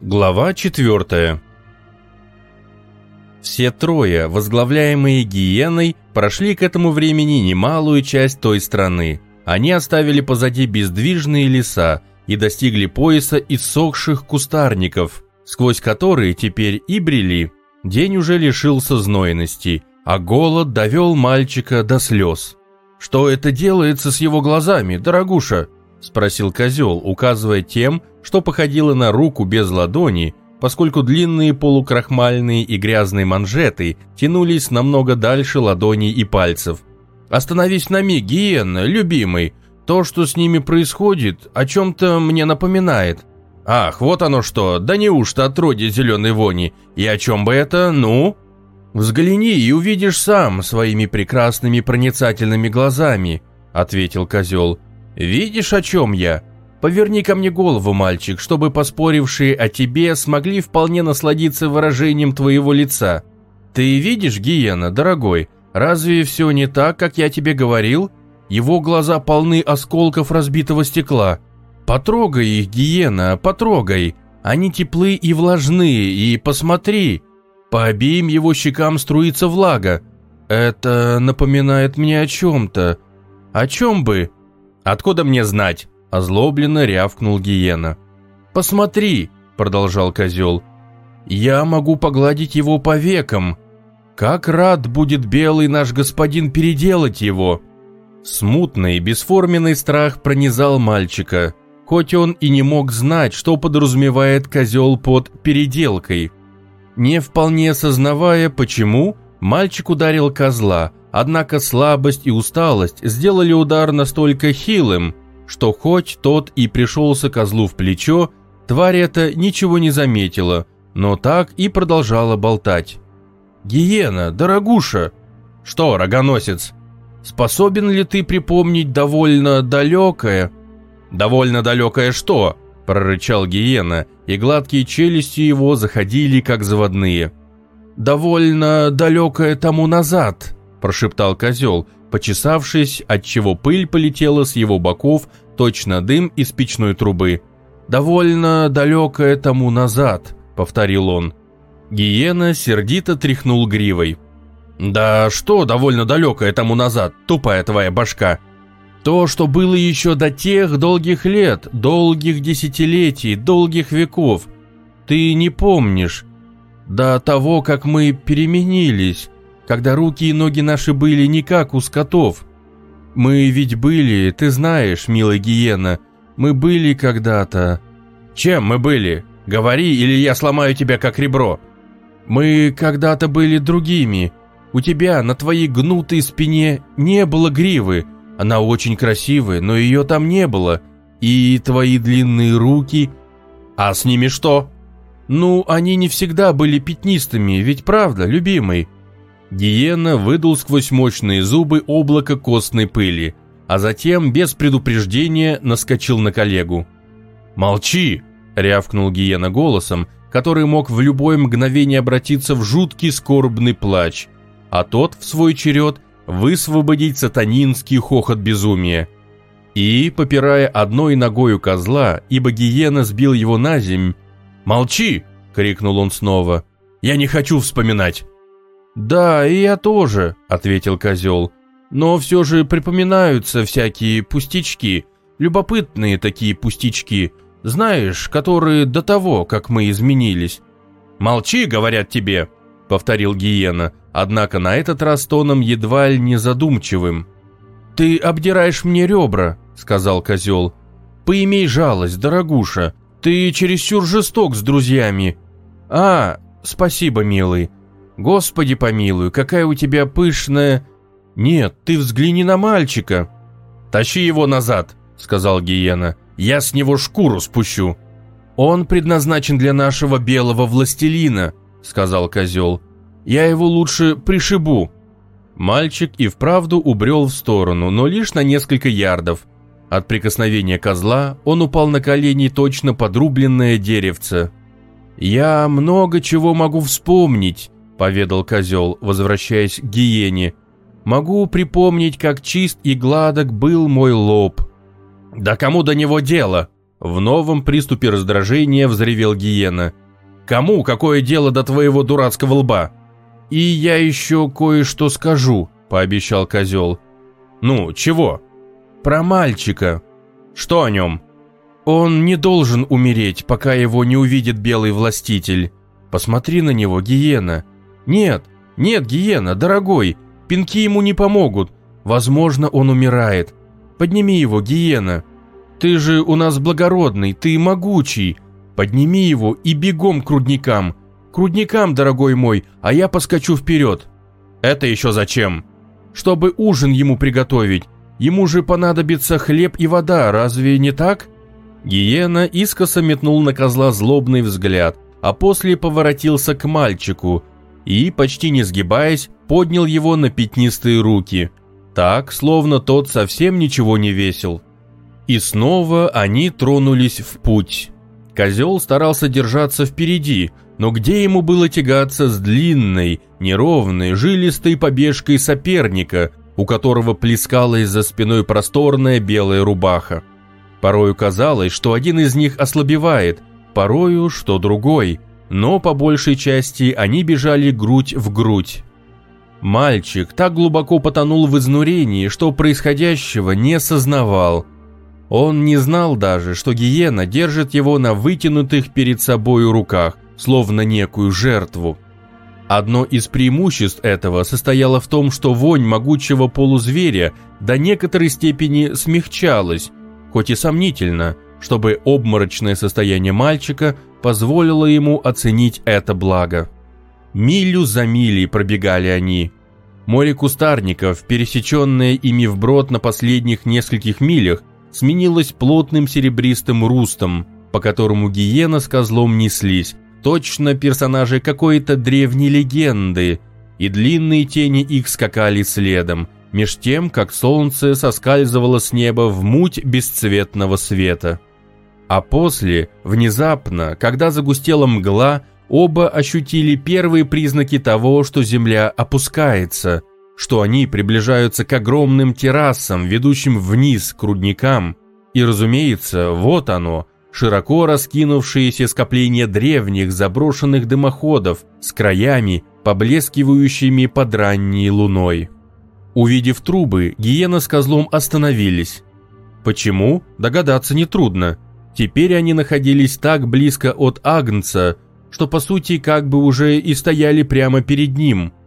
Глава 4 Все трое, возглавляемые гиеной, прошли к этому времени немалую часть той страны. Они оставили позади бездвижные леса и достигли пояса иссохших кустарников, сквозь которые теперь и брели. День уже лишился знойности, а голод довел мальчика до слез. «Что это делается с его глазами, дорогуша?» – спросил козел, указывая тем, что походило на руку без ладони, поскольку длинные полукрахмальные и грязные манжеты тянулись намного дальше ладоней и пальцев. «Остановись на миг, Гиенна, любимый. То, что с ними происходит, о чем-то мне напоминает». «Ах, вот оно что, да неужто отродье зеленой вони? И о чем бы это, ну?» «Взгляни и увидишь сам своими прекрасными проницательными глазами», — ответил козел. «Видишь, о чем я? Поверни ко мне голову, мальчик, чтобы поспорившие о тебе смогли вполне насладиться выражением твоего лица. Ты видишь, Гиена, дорогой, разве все не так, как я тебе говорил? Его глаза полны осколков разбитого стекла. Потрогай их, Гиена, потрогай. Они теплы и влажны, и посмотри. По обеим его щекам струится влага. Это напоминает мне о чем-то. О чем бы?» «Откуда мне знать?» – озлобленно рявкнул Гиена. «Посмотри», – продолжал козел. «Я могу погладить его по векам. Как рад будет белый наш господин переделать его!» Смутный, бесформенный страх пронизал мальчика, хоть он и не мог знать, что подразумевает козел под «переделкой». Не вполне сознавая, почему, мальчик ударил козла – Однако слабость и усталость сделали удар настолько хилым, что хоть тот и пришелся козлу в плечо, тварь эта ничего не заметила, но так и продолжала болтать. «Гиена, дорогуша!» «Что, рогоносец, способен ли ты припомнить довольно далекое?» «Довольно далекое что?» – прорычал Гиена, и гладкие челюсти его заходили как заводные. «Довольно далекое тому назад», прошептал козел, почесавшись, отчего пыль полетела с его боков, точно дым из печной трубы. «Довольно далекое тому назад», — повторил он. Гиена сердито тряхнул гривой. «Да что довольно далекое тому назад, тупая твоя башка?» «То, что было еще до тех долгих лет, долгих десятилетий, долгих веков. Ты не помнишь. До того, как мы переменились, когда руки и ноги наши были не как у скотов. Мы ведь были, ты знаешь, милая гиена, мы были когда-то... Чем мы были? Говори, или я сломаю тебя как ребро. Мы когда-то были другими. У тебя на твоей гнутой спине не было гривы. Она очень красивая, но ее там не было. И твои длинные руки... А с ними что? Ну, они не всегда были пятнистыми, ведь правда, любимый? Гиена выдул сквозь мощные зубы облако костной пыли, а затем без предупреждения наскочил на коллегу. «Молчи!» – рявкнул Гиена голосом, который мог в любое мгновение обратиться в жуткий скорбный плач, а тот, в свой черед, высвободить сатанинский хохот безумия. И, попирая одной ногою козла, ибо Гиена сбил его на земь, «Молчи!» – крикнул он снова. «Я не хочу вспоминать!» «Да, и я тоже», — ответил козел. «Но все же припоминаются всякие пустячки, любопытные такие пустячки, знаешь, которые до того, как мы изменились». «Молчи, говорят тебе», — повторил Гиена, однако на этот раз тоном едва ли не задумчивым. «Ты обдираешь мне ребра», — сказал козел. «Поимей жалость, дорогуша, ты чересчур жесток с друзьями». «А, спасибо, милый». Господи помилуй, какая у тебя пышная... Нет, ты взгляни на мальчика. Тащи его назад, сказал Гиена. Я с него шкуру спущу. Он предназначен для нашего белого властелина, сказал козел. Я его лучше пришибу. Мальчик и вправду убрел в сторону, но лишь на несколько ярдов. От прикосновения козла он упал на колени точно подрубленное деревце. «Я много чего могу вспомнить», поведал козел, возвращаясь к гиене. «Могу припомнить, как чист и гладок был мой лоб». «Да кому до него дело?» В новом приступе раздражения взревел Гиена. «Кому какое дело до твоего дурацкого лба?» «И я еще кое-что скажу», — пообещал козел. «Ну, чего?» «Про мальчика». «Что о нем?» «Он не должен умереть, пока его не увидит белый властитель. Посмотри на него, Гиена». «Нет, нет, Гиена, дорогой, пинки ему не помогут. Возможно, он умирает. Подними его, Гиена». Ты же у нас благородный, ты могучий. Подними его и бегом к рудникам. К рудникам, дорогой мой, а я поскочу вперед. Это еще зачем? Чтобы ужин ему приготовить. Ему же понадобится хлеб и вода, разве не так? Гиена искоса метнул на козла злобный взгляд, а после поворотился к мальчику и, почти не сгибаясь, поднял его на пятнистые руки. Так, словно тот совсем ничего не весил. И снова они тронулись в путь. Козел старался держаться впереди, но где ему было тягаться с длинной, неровной, жилистой побежкой соперника, у которого плескалась за спиной просторная белая рубаха? Порою казалось, что один из них ослабевает, порою, что другой, но по большей части они бежали грудь в грудь. Мальчик так глубоко потонул в изнурении, что происходящего не осознавал – он не знал даже, что гиена держит его на вытянутых перед собою руках, словно некую жертву. Одно из преимуществ этого состояло в том, что вонь могучего полузверя до некоторой степени смягчалась, хоть и сомнительно, чтобы обморочное состояние мальчика позволило ему оценить это благо. Милю за милей пробегали они. Море кустарников, пересеченное ими вброд на последних нескольких милях, сменилась плотным серебристым рустом, по которому гиена с козлом неслись, точно персонажи какой-то древней легенды, и длинные тени их скакали следом, меж тем, как солнце соскальзывало с неба в муть бесцветного света. А после, внезапно, когда загустела мгла, оба ощутили первые признаки того, что земля опускается – что они приближаются к огромным террасам, ведущим вниз к рудникам. И, разумеется, вот оно, широко раскинувшееся скопление древних заброшенных дымоходов с краями, поблескивающими под ранней луной. Увидев трубы, Гиена с козлом остановились. Почему? Догадаться нетрудно. Теперь они находились так близко от Агнца, что по сути как бы уже и стояли прямо перед ним –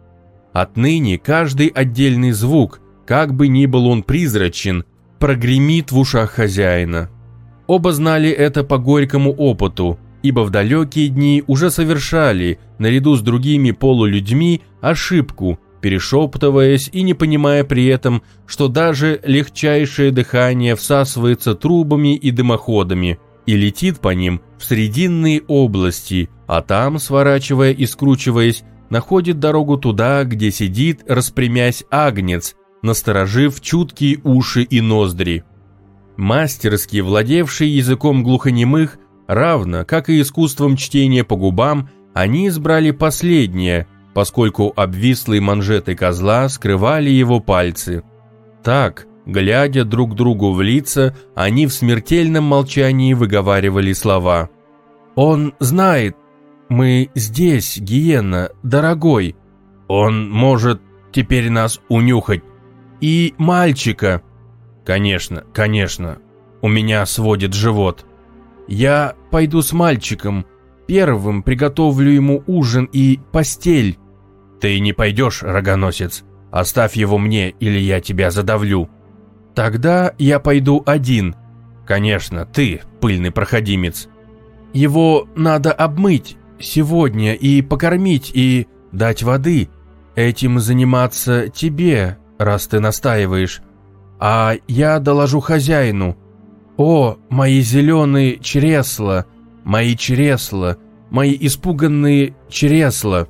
Отныне каждый отдельный звук, как бы ни был он призрачен, прогремит в ушах хозяина. Оба знали это по горькому опыту, ибо в далекие дни уже совершали, наряду с другими полулюдьми, ошибку, перешептываясь и не понимая при этом, что даже легчайшее дыхание всасывается трубами и дымоходами и летит по ним в срединные области, а там, сворачивая и скручиваясь, находит дорогу туда, где сидит, распрямясь агнец, насторожив чуткие уши и ноздри. Мастерски владевший языком глухонемых, равно как и искусством чтения по губам, они избрали последнее, поскольку обвислые манжеты козла скрывали его пальцы. Так, глядя друг другу в лица, они в смертельном молчании выговаривали слова. «Он знает, мы здесь, Гиена, дорогой. Он может теперь нас унюхать. И мальчика. Конечно, конечно. У меня сводит живот. Я пойду с мальчиком. Первым приготовлю ему ужин и постель. Ты не пойдешь, рогоносец. Оставь его мне, или я тебя задавлю. Тогда я пойду один. Конечно, ты, пыльный проходимец. Его надо обмыть, сегодня и покормить, и дать воды. Этим заниматься тебе, раз ты настаиваешь. А я доложу хозяину. О, мои зеленые чресла, мои чресла, мои испуганные чресла.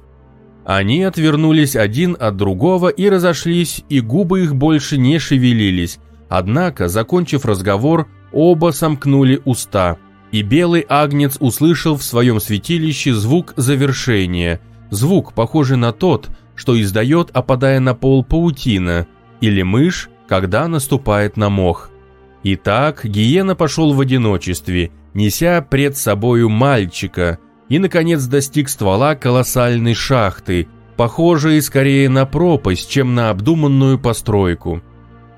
Они отвернулись один от другого и разошлись, и губы их больше не шевелились. Однако, закончив разговор, оба сомкнули уста – и белый агнец услышал в своем святилище звук завершения, звук, похожий на тот, что издает, опадая на пол паутина, или мышь, когда наступает на мох. Итак, Гиена пошел в одиночестве, неся пред собою мальчика, и, наконец, достиг ствола колоссальной шахты, похожей скорее на пропасть, чем на обдуманную постройку.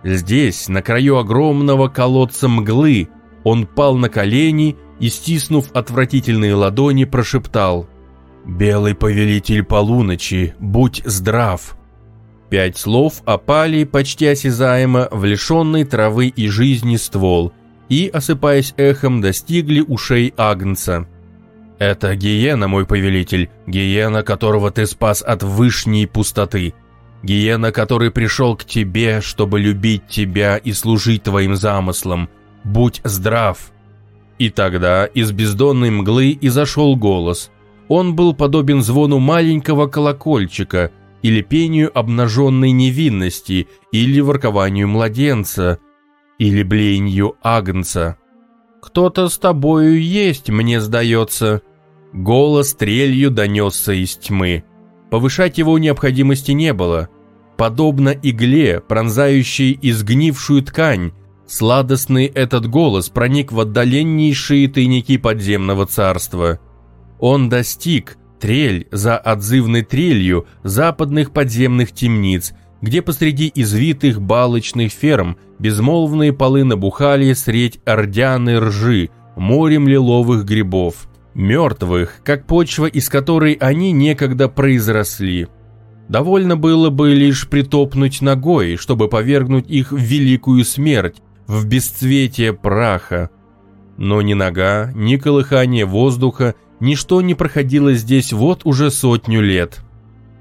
Здесь, на краю огромного колодца мглы, он пал на колени и, стиснув отвратительные ладони, прошептал «Белый повелитель полуночи, будь здрав!» Пять слов опали почти осязаемо в лишенный травы и жизни ствол и, осыпаясь эхом, достигли ушей Агнца. «Это гиена, мой повелитель, гиена, которого ты спас от вышней пустоты, гиена, который пришел к тебе, чтобы любить тебя и служить твоим замыслам. Будь здрав!» И тогда из бездонной мглы изошел голос. Он был подобен звону маленького колокольчика – или пению обнаженной невинности, или воркованию младенца, или блеянию агнца. «Кто-то с тобою есть, мне сдается». Голос трелью донесся из тьмы. Повышать его необходимости не было. Подобно игле, пронзающей изгнившую ткань, сладостный этот голос проник в отдаленнейшие тайники подземного царства. Он достиг, Трель за отзывной трелью западных подземных темниц, где посреди извитых балочных ферм безмолвные полы набухали средь ордяной ржи, морем лиловых грибов, мертвых, как почва, из которой они некогда произросли. Довольно было бы лишь притопнуть ногой, чтобы повергнуть их в великую смерть, в бесцветие праха. Но ни нога, ни колыхание воздуха Ничто не проходило здесь вот уже сотню лет.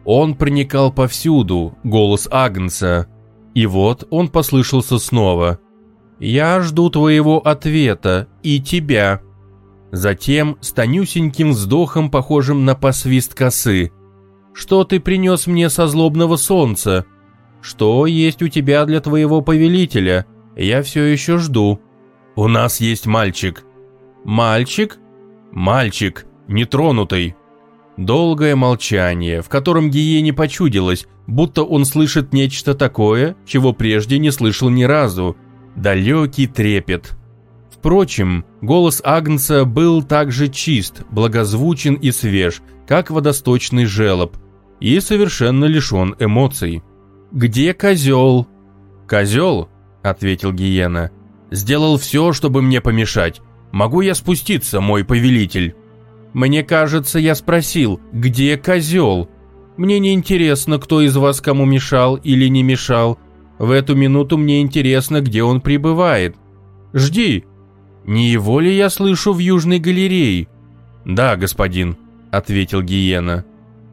Он проникал повсюду, голос Агнца. И вот он послышался снова. «Я жду твоего ответа, и тебя». Затем с тонюсеньким вздохом, похожим на посвист косы. «Что ты принес мне со злобного солнца? Что есть у тебя для твоего повелителя? Я все еще жду». «У нас есть мальчик». «Мальчик? Мальчик, нетронутый. Долгое молчание, в котором Гиене почудилось, будто он слышит нечто такое, чего прежде не слышал ни разу. Далекий трепет. Впрочем, голос Агнца был также чист, благозвучен и свеж, как водосточный желоб, и совершенно лишен эмоций. «Где козел?» «Козел?» — ответил Гиена. «Сделал все, чтобы мне помешать. Могу я спуститься, мой повелитель?» «Мне кажется, я спросил, где козел?» «Мне не интересно, кто из вас кому мешал или не мешал. В эту минуту мне интересно, где он пребывает. Жди!» «Не его ли я слышу в Южной галерее?» «Да, господин», — ответил Гиена.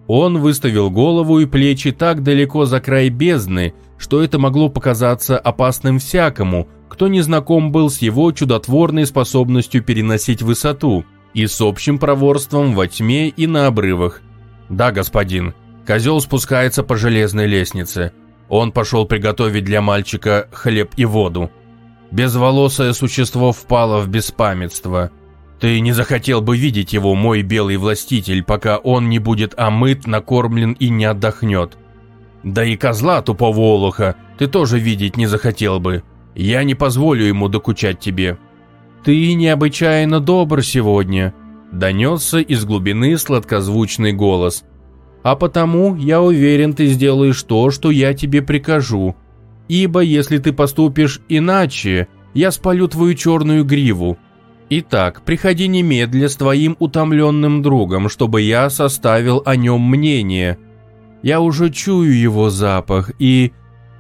Он выставил голову и плечи так далеко за край бездны, что это могло показаться опасным всякому, кто не знаком был с его чудотворной способностью переносить высоту и с общим проворством во тьме и на обрывах. «Да, господин, козел спускается по железной лестнице. Он пошел приготовить для мальчика хлеб и воду. Безволосое существо впало в беспамятство. Ты не захотел бы видеть его, мой белый властитель, пока он не будет омыт, накормлен и не отдохнет. Да и козла тупого олуха ты тоже видеть не захотел бы. Я не позволю ему докучать тебе». «Ты необычайно добр сегодня», — донесся из глубины сладкозвучный голос. «А потому, я уверен, ты сделаешь то, что я тебе прикажу. Ибо если ты поступишь иначе, я спалю твою черную гриву. Итак, приходи немедля с твоим утомленным другом, чтобы я составил о нем мнение. Я уже чую его запах и...»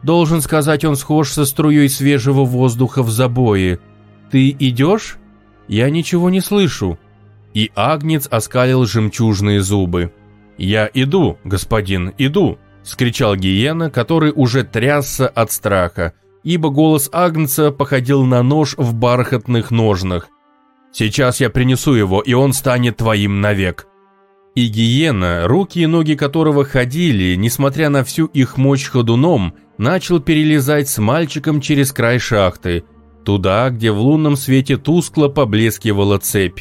Должен сказать, он схож со струей свежего воздуха в забое. Ты идешь? Я ничего не слышу. И Агнец оскалил жемчужные зубы. «Я иду, господин, иду!» — скричал Гиена, который уже трясся от страха, ибо голос Агнца походил на нож в бархатных ножнах. «Сейчас я принесу его, и он станет твоим навек!» И Гиена, руки и ноги которого ходили, несмотря на всю их мощь ходуном, начал перелезать с мальчиком через край шахты, туда, где в лунном свете тускло поблескивала цепь.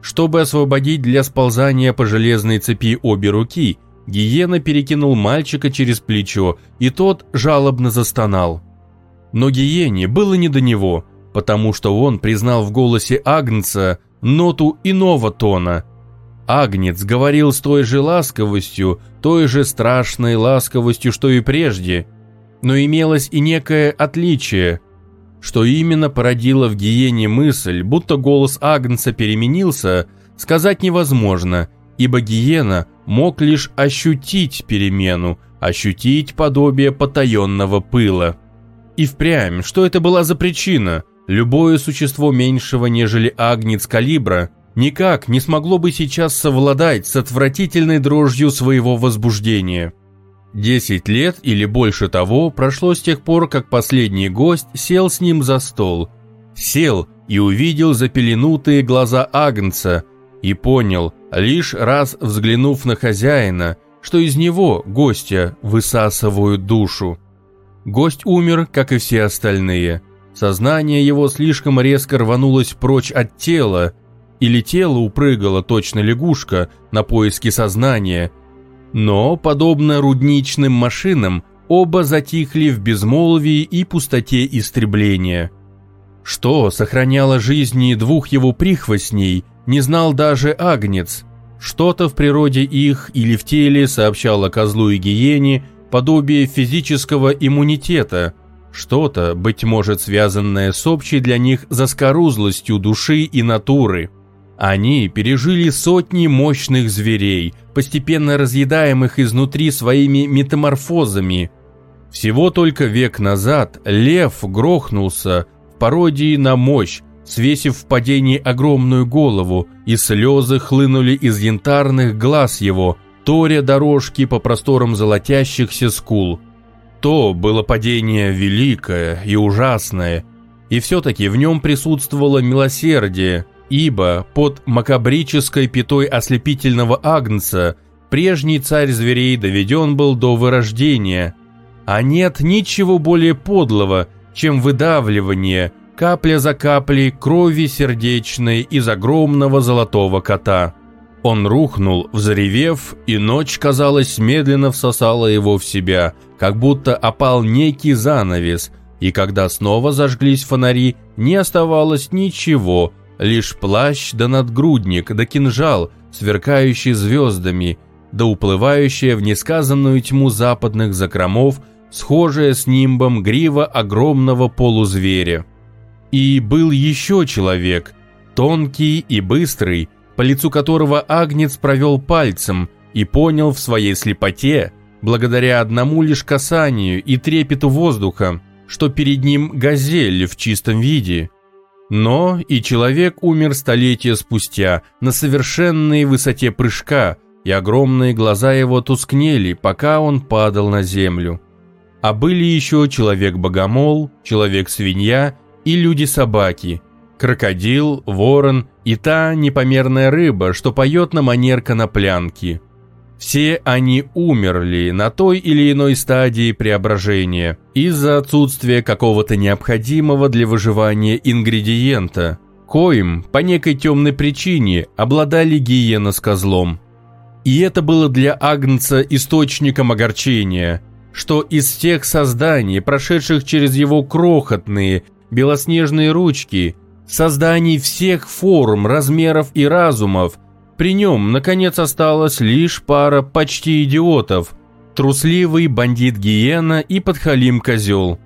Чтобы освободить для сползания по железной цепи обе руки, Гиена перекинул мальчика через плечо, и тот жалобно застонал. Но Гиене было не до него, потому что он признал в голосе Агнца ноту иного тона. Агнец говорил с той же ласковостью, той же страшной ласковостью, что и прежде, но имелось и некое отличие, что именно породило в гиене мысль, будто голос Агнца переменился, сказать невозможно, ибо гиена мог лишь ощутить перемену, ощутить подобие потаенного пыла. И впрямь, что это была за причина? Любое существо меньшего, нежели агнец калибра, никак не смогло бы сейчас совладать с отвратительной дрожью своего возбуждения. Десять лет или больше того прошло с тех пор, как последний гость сел с ним за стол. Сел и увидел запеленутые глаза Агнца и понял, лишь раз взглянув на хозяина, что из него, гостя, высасывают душу. Гость умер, как и все остальные. Сознание его слишком резко рванулось прочь от тела, или тело упрыгало точно лягушка на поиски сознания. Но, подобно рудничным машинам, оба затихли в безмолвии и пустоте истребления. Что сохраняло жизни двух его прихвостней, не знал даже Агнец. Что-то в природе их или в теле сообщало козлу и гиене подобие физического иммунитета, что-то, быть может, связанное с общей для них заскорузлостью души и натуры. Они пережили сотни мощных зверей, постепенно разъедаемых изнутри своими метаморфозами. Всего только век назад лев грохнулся в пародии на мощь, свесив в падении огромную голову, и слезы хлынули из янтарных глаз его, торя дорожки по просторам золотящихся скул. То было падение великое и ужасное, и все-таки в нем присутствовало милосердие, ибо под макабрической пятой ослепительного агнца прежний царь зверей доведен был до вырождения, а нет ничего более подлого, чем выдавливание, капля за каплей крови сердечной из огромного золотого кота. Он рухнул, взревев, и ночь, казалось, медленно всосала его в себя, как будто опал некий занавес, и когда снова зажглись фонари, не оставалось ничего, лишь плащ да надгрудник да кинжал, сверкающий звездами, да уплывающая в несказанную тьму западных закромов, схожая с нимбом грива огромного полузверя. И был еще человек, тонкий и быстрый, по лицу которого Агнец провел пальцем и понял в своей слепоте, благодаря одному лишь касанию и трепету воздуха, что перед ним газель в чистом виде. Но и человек умер столетия спустя на совершенной высоте прыжка, и огромные глаза его тускнели, пока он падал на землю. А были еще человек-богомол, человек-свинья и люди-собаки – крокодил, ворон и та непомерная рыба, что поет на манер коноплянки. Все они умерли на той или иной стадии преображения из-за отсутствия какого-то необходимого для выживания ингредиента, коим по некой темной причине обладали гиена с козлом. И это было для Агнца источником огорчения, что из тех созданий, прошедших через его крохотные белоснежные ручки, созданий всех форм, размеров и разумов, при нем, наконец, осталась лишь пара почти идиотов, трусливый бандит Гиена и подхалим Козел.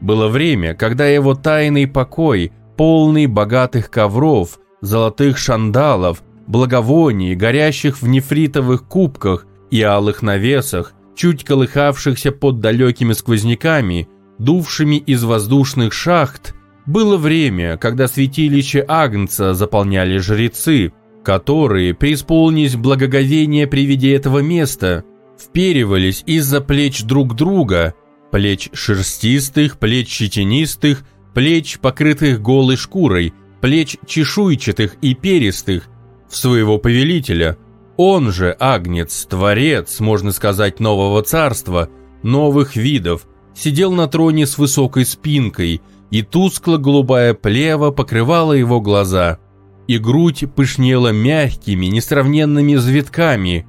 Было время, когда его тайный покой, полный богатых ковров, золотых шандалов, благовоний, горящих в нефритовых кубках и алых навесах, чуть колыхавшихся под далекими сквозняками, дувшими из воздушных шахт, было время, когда святилище Агнца заполняли жрецы, которые, преисполнись благоговения при виде этого места, вперивались из-за плеч друг друга, плеч шерстистых, плеч щетинистых, плеч, покрытых голой шкурой, плеч чешуйчатых и перистых, в своего повелителя. Он же, Агнец, творец, можно сказать, нового царства, новых видов, сидел на троне с высокой спинкой – и тускло-голубая плева покрывала его глаза, и грудь пышнела мягкими, несравненными завитками.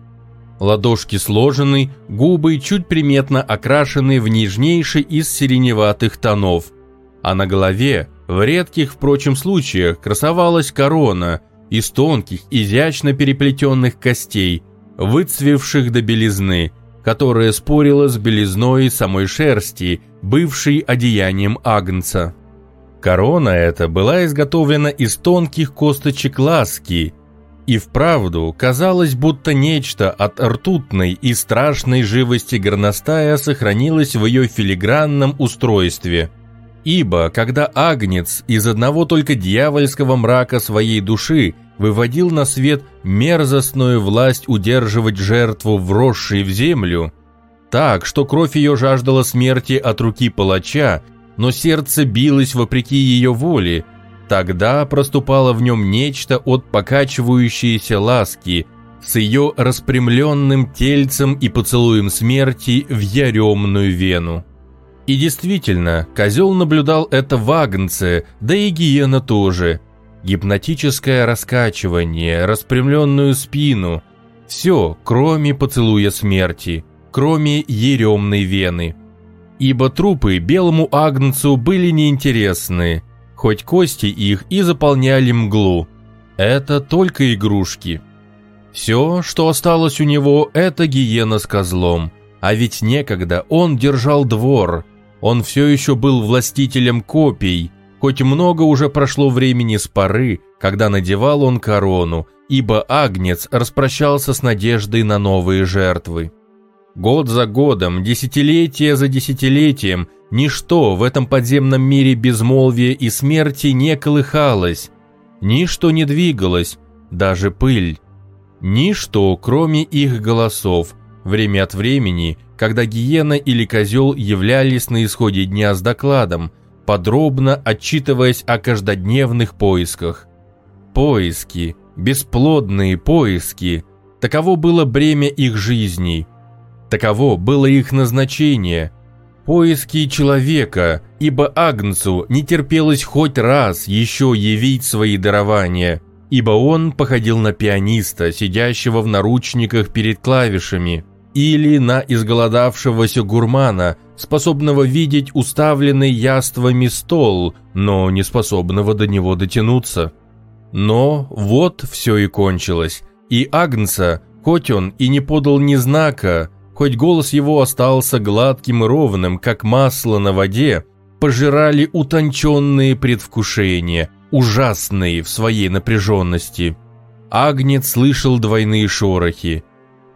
Ладошки сложены, губы чуть приметно окрашены в нежнейший из сиреневатых тонов. А на голове, в редких, впрочем, случаях, красовалась корона, из тонких, изящно переплетенных костей, выцвевших до белизны, которая спорила с белизной самой шерсти, бывшей одеянием агнца. Корона эта была изготовлена из тонких косточек ласки, и вправду казалось, будто нечто от ртутной и страшной живости горностая сохранилось в ее филигранном устройстве. Ибо, когда Агнец из одного только дьявольского мрака своей души выводил на свет мерзостную власть удерживать жертву, вросшей в землю, так, что кровь ее жаждала смерти от руки палача, но сердце билось вопреки ее воле, тогда проступало в нем нечто от покачивающейся ласки с ее распрямленным тельцем и поцелуем смерти в яремную вену. И действительно, козел наблюдал это в да и гиена тоже. Гипнотическое раскачивание, распрямленную спину. Все, кроме поцелуя смерти, кроме еремной вены ибо трупы белому агнцу были неинтересны, хоть кости их и заполняли мглу. Это только игрушки. Все, что осталось у него, это гиена с козлом. А ведь некогда он держал двор. Он все еще был властителем копий, хоть много уже прошло времени с поры, когда надевал он корону, ибо Агнец распрощался с надеждой на новые жертвы. Год за годом, десятилетие за десятилетием, ничто в этом подземном мире безмолвия и смерти не колыхалось, ничто не двигалось, даже пыль. Ничто, кроме их голосов, время от времени, когда гиена или козел являлись на исходе дня с докладом, подробно отчитываясь о каждодневных поисках. Поиски, бесплодные поиски, таково было бремя их жизней – Таково было их назначение – поиски человека, ибо Агнцу не терпелось хоть раз еще явить свои дарования, ибо он походил на пианиста, сидящего в наручниках перед клавишами, или на изголодавшегося гурмана, способного видеть уставленный яствами стол, но не способного до него дотянуться. Но вот все и кончилось, и Агнца, хоть он и не подал ни знака, хоть голос его остался гладким и ровным, как масло на воде, пожирали утонченные предвкушения, ужасные в своей напряженности. Агнец слышал двойные шорохи.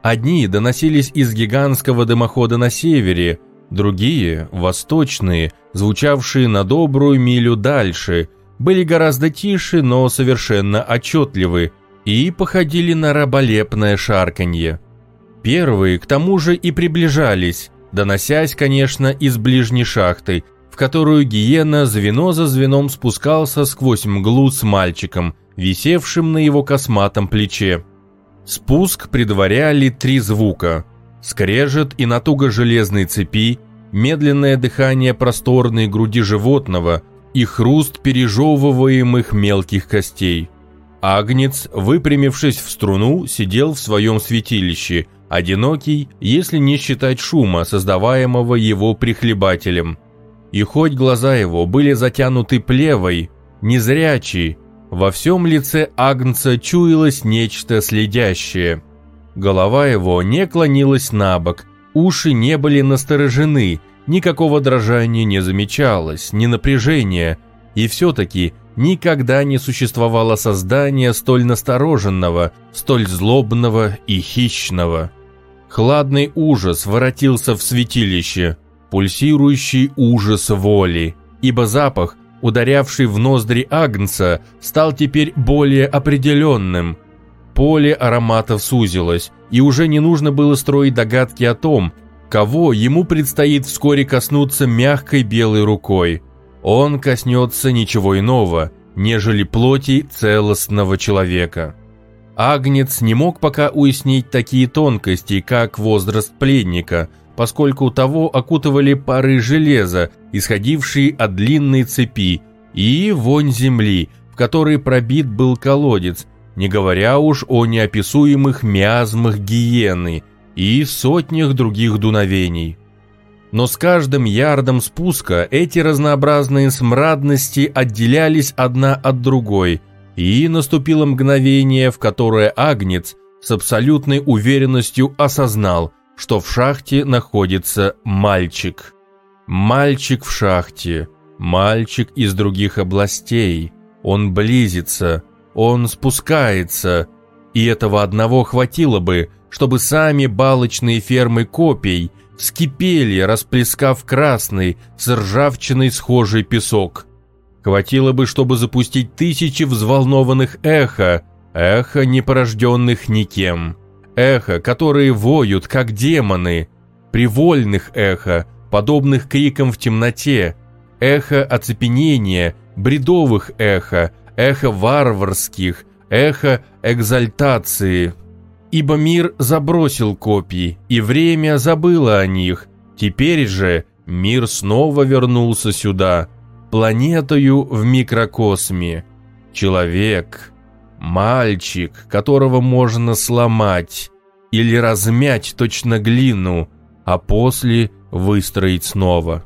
Одни доносились из гигантского дымохода на севере, другие, восточные, звучавшие на добрую милю дальше, были гораздо тише, но совершенно отчетливы и походили на раболепное шарканье. Первые к тому же и приближались, доносясь, конечно, из ближней шахты, в которую Гиена звено за звеном спускался сквозь мглу с мальчиком, висевшим на его косматом плече. Спуск предваряли три звука – скрежет и натуга железной цепи, медленное дыхание просторной груди животного и хруст пережевываемых мелких костей. Агнец, выпрямившись в струну, сидел в своем святилище – одинокий, если не считать шума, создаваемого его прихлебателем. И хоть глаза его были затянуты плевой, незрячий, во всем лице Агнца чуялось нечто следящее. Голова его не клонилась на бок, уши не были насторожены, никакого дрожания не замечалось, ни напряжения, и все-таки никогда не существовало создания столь настороженного, столь злобного и хищного. Хладный ужас воротился в святилище, пульсирующий ужас воли, ибо запах, ударявший в ноздри Агнца, стал теперь более определенным. Поле ароматов сузилось, и уже не нужно было строить догадки о том, кого ему предстоит вскоре коснуться мягкой белой рукой. Он коснется ничего иного, нежели плоти целостного человека. Агнец не мог пока уяснить такие тонкости, как возраст пленника, поскольку того окутывали пары железа, исходившие от длинной цепи, и вонь земли, в которой пробит был колодец, не говоря уж о неописуемых миазмах гиены и сотнях других дуновений. Но с каждым ярдом спуска эти разнообразные смрадности отделялись одна от другой – И наступило мгновение, в которое Агнец с абсолютной уверенностью осознал, что в шахте находится мальчик. Мальчик в шахте, мальчик из других областей. Он близится, он спускается, и этого одного хватило бы, чтобы сами балочные фермы копий вскипели, расплескав красный, с ржавчиной схожий песок. Хватило бы, чтобы запустить тысячи взволнованных эхо, эхо, не порожденных никем. Эхо, которые воют, как демоны. Привольных эхо, подобных крикам в темноте. Эхо оцепенения, бредовых эхо, эхо варварских, эхо экзальтации. Ибо мир забросил копии, и время забыло о них. Теперь же мир снова вернулся сюда, планетою в микрокосме. Человек, мальчик, которого можно сломать или размять точно глину, а после выстроить снова.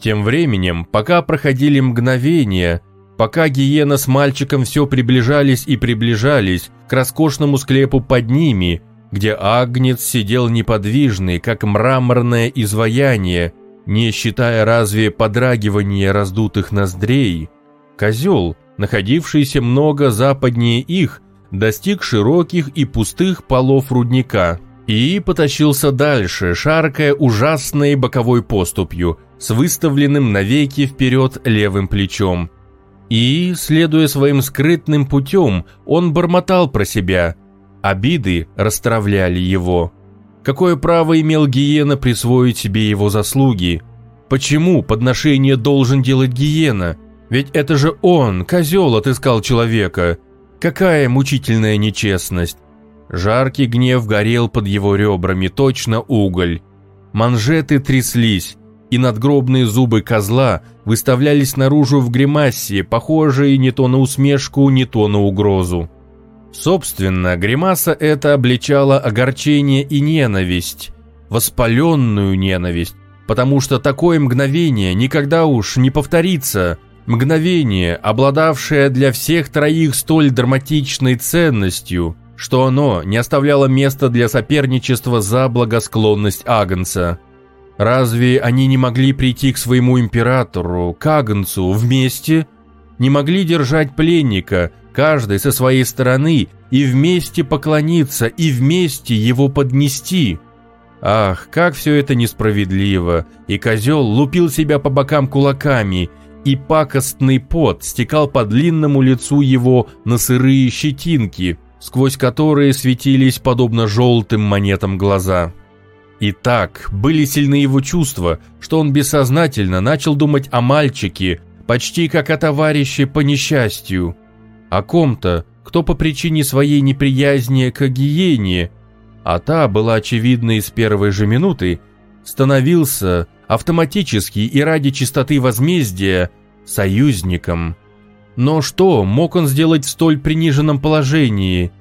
Тем временем, пока проходили мгновения, Пока гиена с мальчиком все приближались и приближались к роскошному склепу под ними, где Агнец сидел неподвижный, как мраморное изваяние, не считая разве подрагивания раздутых ноздрей, козел, находившийся много западнее их, достиг широких и пустых полов рудника и потащился дальше, шаркая ужасной боковой поступью, с выставленным навеки вперед левым плечом. И, следуя своим скрытным путем, он бормотал про себя. Обиды расстравляли его. Какое право имел Гиена присвоить себе его заслуги? Почему подношение должен делать Гиена? Ведь это же он, козел, отыскал человека. Какая мучительная нечестность. Жаркий гнев горел под его ребрами, точно уголь. Манжеты тряслись, и надгробные зубы козла выставлялись наружу в гримасе, похожие не то на усмешку, не то на угрозу. Собственно, гримаса эта обличала огорчение и ненависть, воспаленную ненависть, потому что такое мгновение никогда уж не повторится, мгновение, обладавшее для всех троих столь драматичной ценностью, что оно не оставляло места для соперничества за благосклонность Агнца. Разве они не могли прийти к своему императору, Кагнцу, вместе? Не могли держать пленника, каждый со своей стороны, и вместе поклониться, и вместе его поднести? Ах, как все это несправедливо! И козел лупил себя по бокам кулаками, и пакостный пот стекал по длинному лицу его на сырые щетинки, сквозь которые светились подобно желтым монетам глаза. И так были сильны его чувства, что он бессознательно начал думать о мальчике, почти как о товарище по несчастью. О ком-то, кто по причине своей неприязни к гиене, а та была очевидна из первой же минуты, становился автоматически и ради чистоты возмездия союзником. Но что мог он сделать в столь приниженном положении?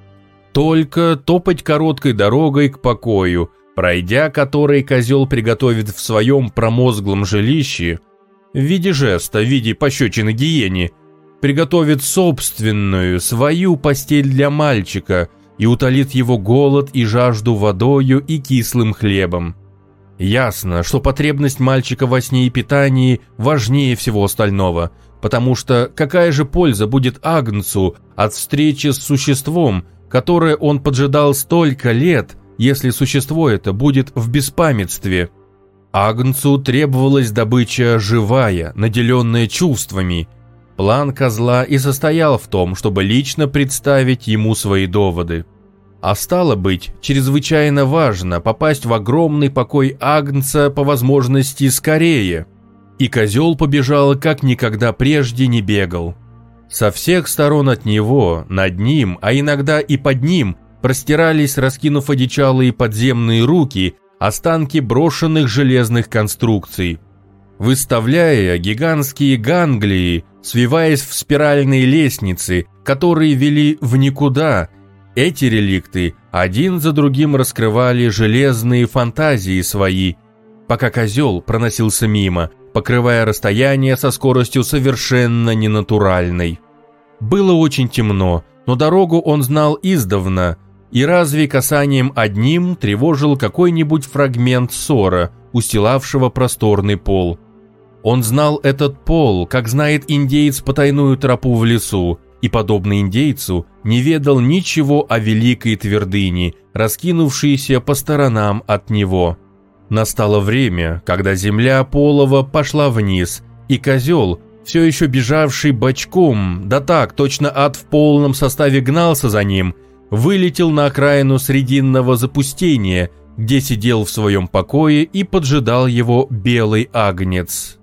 Только топать короткой дорогой к покою – пройдя который козел приготовит в своем промозглом жилище, в виде жеста, в виде пощечины гиене, приготовит собственную, свою постель для мальчика и утолит его голод и жажду водою и кислым хлебом. Ясно, что потребность мальчика во сне и питании важнее всего остального, потому что какая же польза будет Агнцу от встречи с существом, которое он поджидал столько лет, если существо это будет в беспамятстве. Агнцу требовалась добыча живая, наделенная чувствами. План козла и состоял в том, чтобы лично представить ему свои доводы. А стало быть, чрезвычайно важно попасть в огромный покой Агнца по возможности скорее. И козел побежал, как никогда прежде не бегал. Со всех сторон от него, над ним, а иногда и под ним – простирались, раскинув одичалые подземные руки, останки брошенных железных конструкций. Выставляя гигантские ганглии, свиваясь в спиральные лестницы, которые вели в никуда, эти реликты один за другим раскрывали железные фантазии свои, пока козел проносился мимо, покрывая расстояние со скоростью совершенно ненатуральной. Было очень темно, но дорогу он знал издавна, и разве касанием одним тревожил какой-нибудь фрагмент ссора, устилавшего просторный пол. Он знал этот пол, как знает индеец потайную тропу в лесу, и, подобно индейцу, не ведал ничего о великой твердыне, раскинувшейся по сторонам от него. Настало время, когда земля полова пошла вниз, и козел, все еще бежавший бочком, да так, точно ад в полном составе гнался за ним, вылетел на окраину срединного запустения, где сидел в своем покое и поджидал его белый агнец.